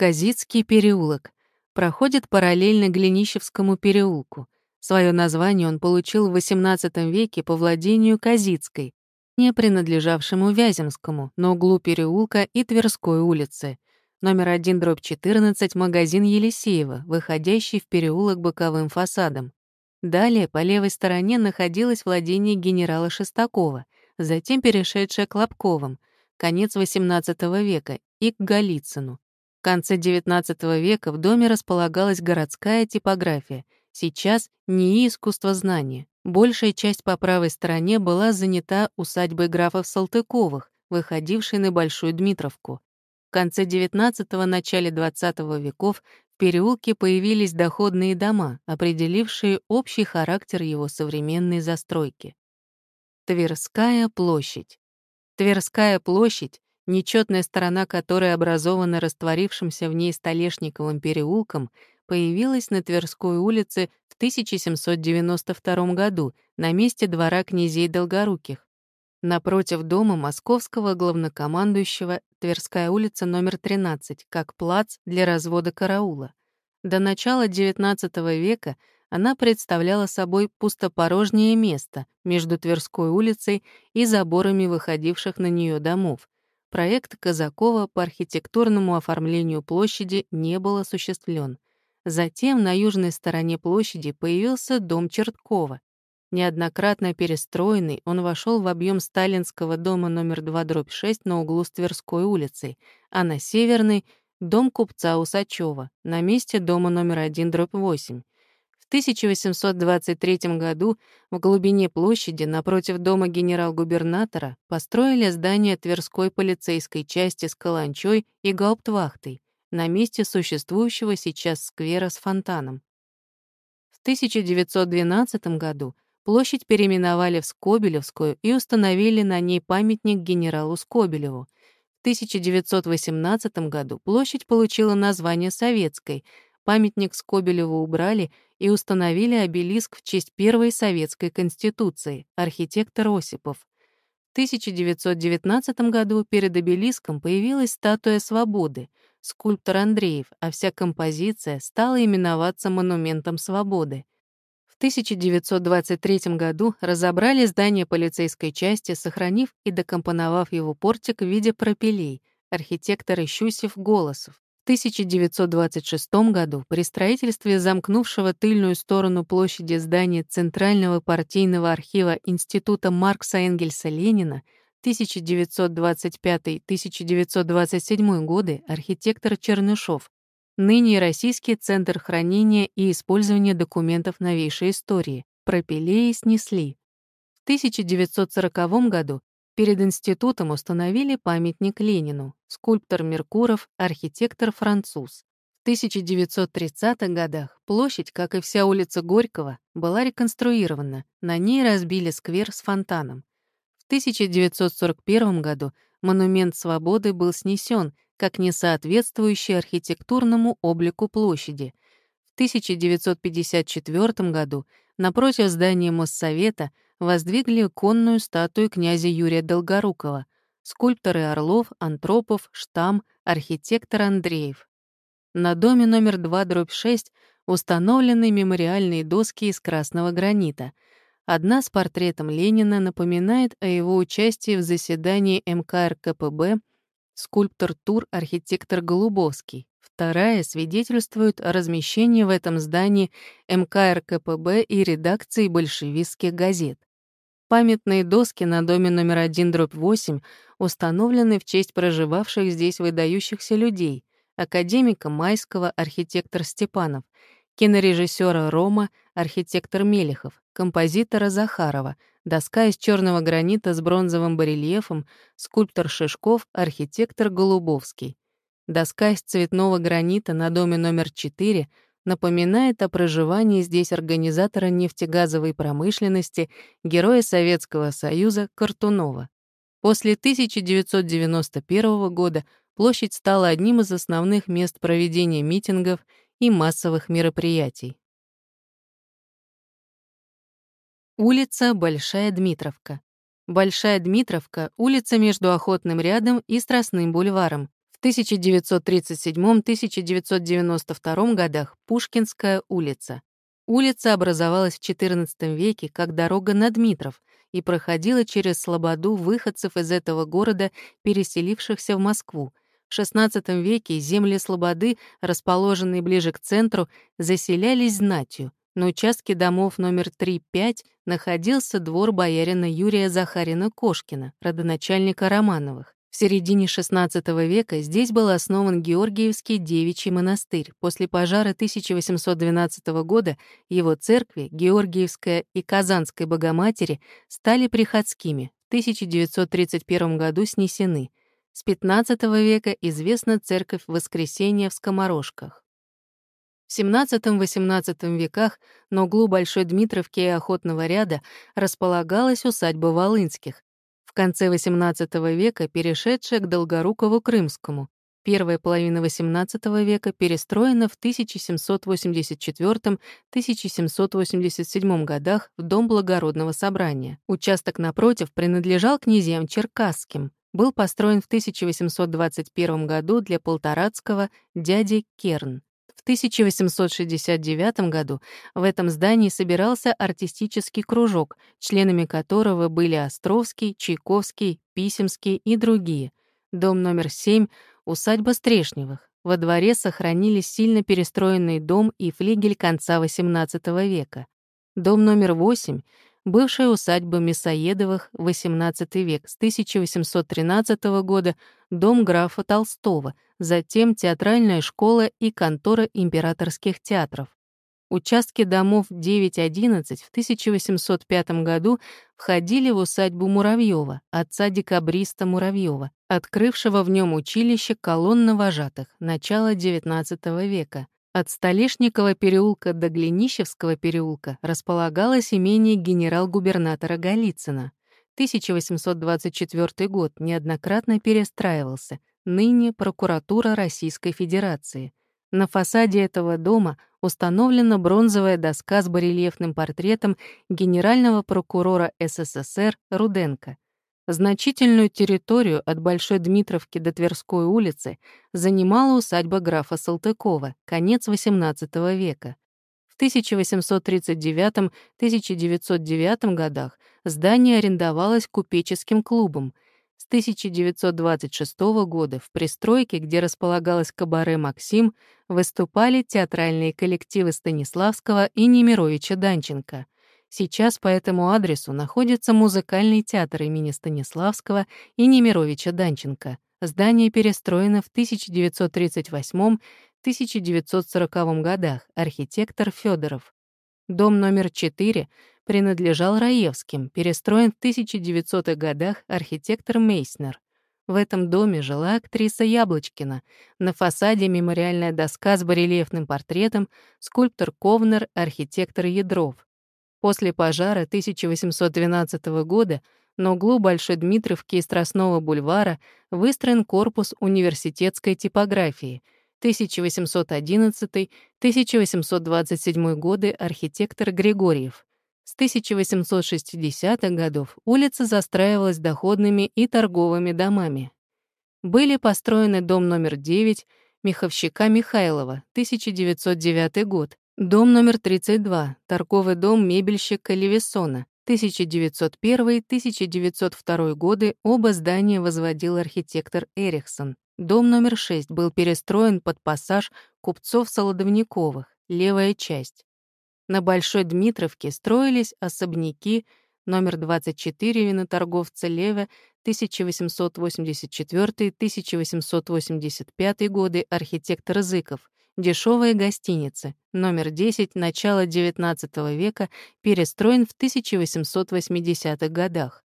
Казицкий переулок проходит параллельно Глинищевскому переулку. Свое название он получил в XVIII веке по владению Казицкой, не принадлежавшему Вяземскому, на углу переулка и Тверской улицы. Номер 1, дробь 14, магазин Елисеева, выходящий в переулок боковым фасадом. Далее по левой стороне находилось владение генерала Шестакова, затем перешедшее к Лобковым, конец XVIII века, и к Голицыну. Конце XIX века в доме располагалась городская типография, сейчас НИИ искусствознания. Большая часть по правой стороне была занята усадьбой графов Салтыковых, выходившей на Большую Дмитровку. В конце XIX – начале XX веков в переулке появились доходные дома, определившие общий характер его современной застройки. Тверская площадь. Тверская площадь нечетная сторона которой образована растворившимся в ней Столешниковым переулком, появилась на Тверской улице в 1792 году на месте двора князей Долгоруких. Напротив дома московского главнокомандующего Тверская улица номер 13, как плац для развода караула. До начала XIX века она представляла собой пустопорожнее место между Тверской улицей и заборами выходивших на нее домов, проект Казакова по архитектурному оформлению площади не был осуществлен. Затем на южной стороне площади появился дом Черткова. Неоднократно перестроенный, он вошел в объем сталинского дома номер 2 дробь 6 на углу с Тверской улицей, а на северный — дом купца Усачева, на месте дома номер 1 дробь 8. 1823 году в глубине площади напротив дома генерал-губернатора построили здание Тверской полицейской части с каланчой и гауптвахтой на месте существующего сейчас сквера с фонтаном. В 1912 году площадь переименовали в Скобелевскую и установили на ней памятник генералу Скобелеву. В 1918 году площадь получила название Советской — Памятник Скобелеву убрали и установили обелиск в честь первой советской конституции, архитектор Осипов. В 1919 году перед обелиском появилась статуя свободы, скульптор Андреев, а вся композиция стала именоваться Монументом свободы. В 1923 году разобрали здание полицейской части, сохранив и докомпоновав его портик в виде пропилей, архитектор Ищусев-Голосов. 1926 году при строительстве замкнувшего тыльную сторону площади здания Центрального партийного архива Института Маркса Энгельса Ленина 1925-1927 годы архитектор Чернышов, ныне Российский центр хранения и использования документов новейшей истории, пропилеи снесли. В 1940 году Перед институтом установили памятник Ленину, скульптор Меркуров, архитектор француз. В 1930-х годах площадь, как и вся улица Горького, была реконструирована, на ней разбили сквер с фонтаном. В 1941 году монумент свободы был снесен, как несоответствующий архитектурному облику площади. В 1954 году напротив здания Моссовета — воздвигли конную статую князя Юрия Долгорукова, скульпторы Орлов, Антропов, Штам, архитектор Андреев. На доме номер 2 дробь 6 установлены мемориальные доски из красного гранита. Одна с портретом Ленина напоминает о его участии в заседании МК РКПБ скульптор Тур, архитектор Голубовский. Вторая свидетельствует о размещении в этом здании МК РКПБ и редакции большевистских газет. Памятные доски на доме номер 1 дробь 8 установлены в честь проживавших здесь выдающихся людей, академика Майского, архитектор Степанов, кинорежиссера Рома, архитектор Мелехов, композитора Захарова, доска из черного гранита с бронзовым барельефом, скульптор Шишков, архитектор Голубовский. Доска из цветного гранита на доме номер 4 напоминает о проживании здесь организатора нефтегазовой промышленности, героя Советского Союза Картунова. После 1991 года площадь стала одним из основных мест проведения митингов и массовых мероприятий. Улица Большая Дмитровка. Большая Дмитровка — улица между Охотным рядом и Страстным бульваром, В 1937-1992 годах Пушкинская улица. Улица образовалась в XIV веке как дорога на Дмитров и проходила через Слободу выходцев из этого города, переселившихся в Москву. В XVI веке земли Слободы, расположенные ближе к центру, заселялись знатью. На участке домов номер 3-5 находился двор боярина Юрия Захарина Кошкина, родоначальника Романовых. В середине XVI века здесь был основан Георгиевский девичий монастырь. После пожара 1812 года его церкви, Георгиевская и Казанской Богоматери, стали приходскими, в 1931 году снесены. С XV века известна церковь Воскресения в Скоморожках. В XVII-XVIII веках на углу Большой Дмитровки и Охотного ряда располагалась усадьба Волынских, конце XVIII века перешедшая к Долгорукову-Крымскому. Первая половина XVIII века перестроена в 1784-1787 годах в Дом Благородного собрания. Участок напротив принадлежал князьям Черкасским. Был построен в 1821 году для полторацкого дяди Керн. В 1869 году в этом здании собирался артистический кружок, членами которого были Островский, Чайковский, Писемский и другие. Дом номер 7 — усадьба Стрешневых. Во дворе сохранились сильно перестроенный дом и флигель конца XVIII века. Дом номер 8 — бывшая усадьба Мясоедовых, XVIII век, с 1813 года, дом графа Толстого — затем театральная школа и контора императорских театров. Участки домов 9-11 в 1805 году входили в усадьбу Муравьева, отца декабриста Муравьева, открывшего в нем училище колонна вожатых начала XIX века. От Столешникова переулка до Глинищевского переулка располагалось имение генерал-губернатора Голицына. 1824 год неоднократно перестраивался, ныне прокуратура Российской Федерации. На фасаде этого дома установлена бронзовая доска с барельефным портретом генерального прокурора СССР Руденко. Значительную территорию от Большой Дмитровки до Тверской улицы занимала усадьба графа Салтыкова, конец XVIII века. В 1839-1909 годах здание арендовалось купеческим клубом — с 1926 года в пристройке, где располагалась кабаре «Максим», выступали театральные коллективы Станиславского и Немировича Данченко. Сейчас по этому адресу находится музыкальный театр имени Станиславского и Немировича Данченко. Здание перестроено в 1938-1940 годах, архитектор Федоров. Дом номер 4 принадлежал Раевским, перестроен в 1900-х годах архитектор Мейснер. В этом доме жила актриса Яблочкина. На фасаде мемориальная доска с барельефным портретом, скульптор Ковнер, архитектор Ядров. После пожара 1812 года на углу Большой Дмитровки и Страстного бульвара выстроен корпус университетской типографии — 1811-1827 годы архитектор Григорьев. С 1860-х годов улица застраивалась доходными и торговыми домами. Были построены дом номер 9 Миховщика Михайлова, 1909 год, дом номер 32, торговый дом мебельщика Левисона, 1901-1902 годы. Оба здания возводил архитектор Эриксон. Дом номер 6 был перестроен под пассаж купцов Солодовниковых, левая часть. На Большой Дмитровке строились особняки номер 24 виноторговца Леве 1884-1885 годы. Архитектор Зыков, дешевые гостиницы, номер 10 начала XIX века, перестроен в 1880-х годах.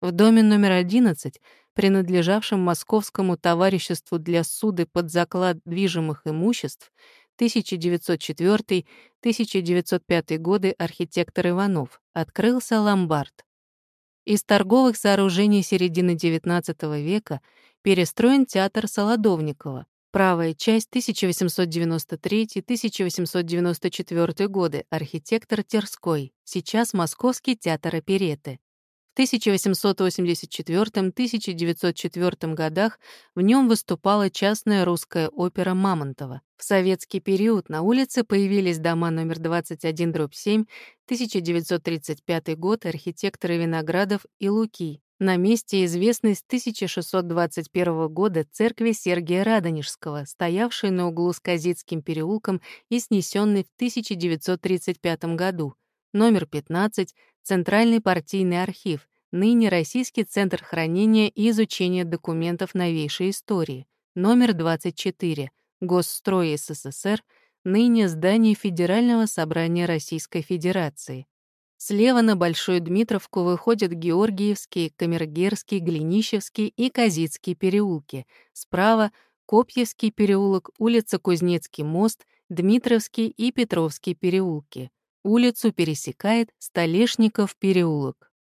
В доме номер 11 принадлежавшем Московскому товариществу для суды под заклад движимых имуществ 1904-1905 годы архитектор Иванов, открылся ломбард. Из торговых сооружений середины XIX века перестроен театр Солодовникова, правая часть 1893-1894 годы, архитектор Терской, сейчас Московский театр опереты. В 1884-1904 годах в нем выступала частная русская опера Мамонтова. В советский период на улице появились дома номер 21-7, 1935 год, архитекторы Виноградов и Луки. На месте известной с 1621 года церкви Сергия Радонежского, стоявшей на углу с Казицким переулком и снесенной в 1935 году. Номер 15 Центральный партийный архив, ныне Российский центр хранения и изучения документов новейшей истории. Номер 24 Госстрой СССР, ныне здание Федерального собрания Российской Федерации. Слева на Большую Дмитровку выходят Георгиевский, Камергерский, Глинищевский и Казицкий переулки. Справа — Копьевский переулок, улица Кузнецкий мост, Дмитровский и Петровский переулки. Улицу пересекает Столешников переулок.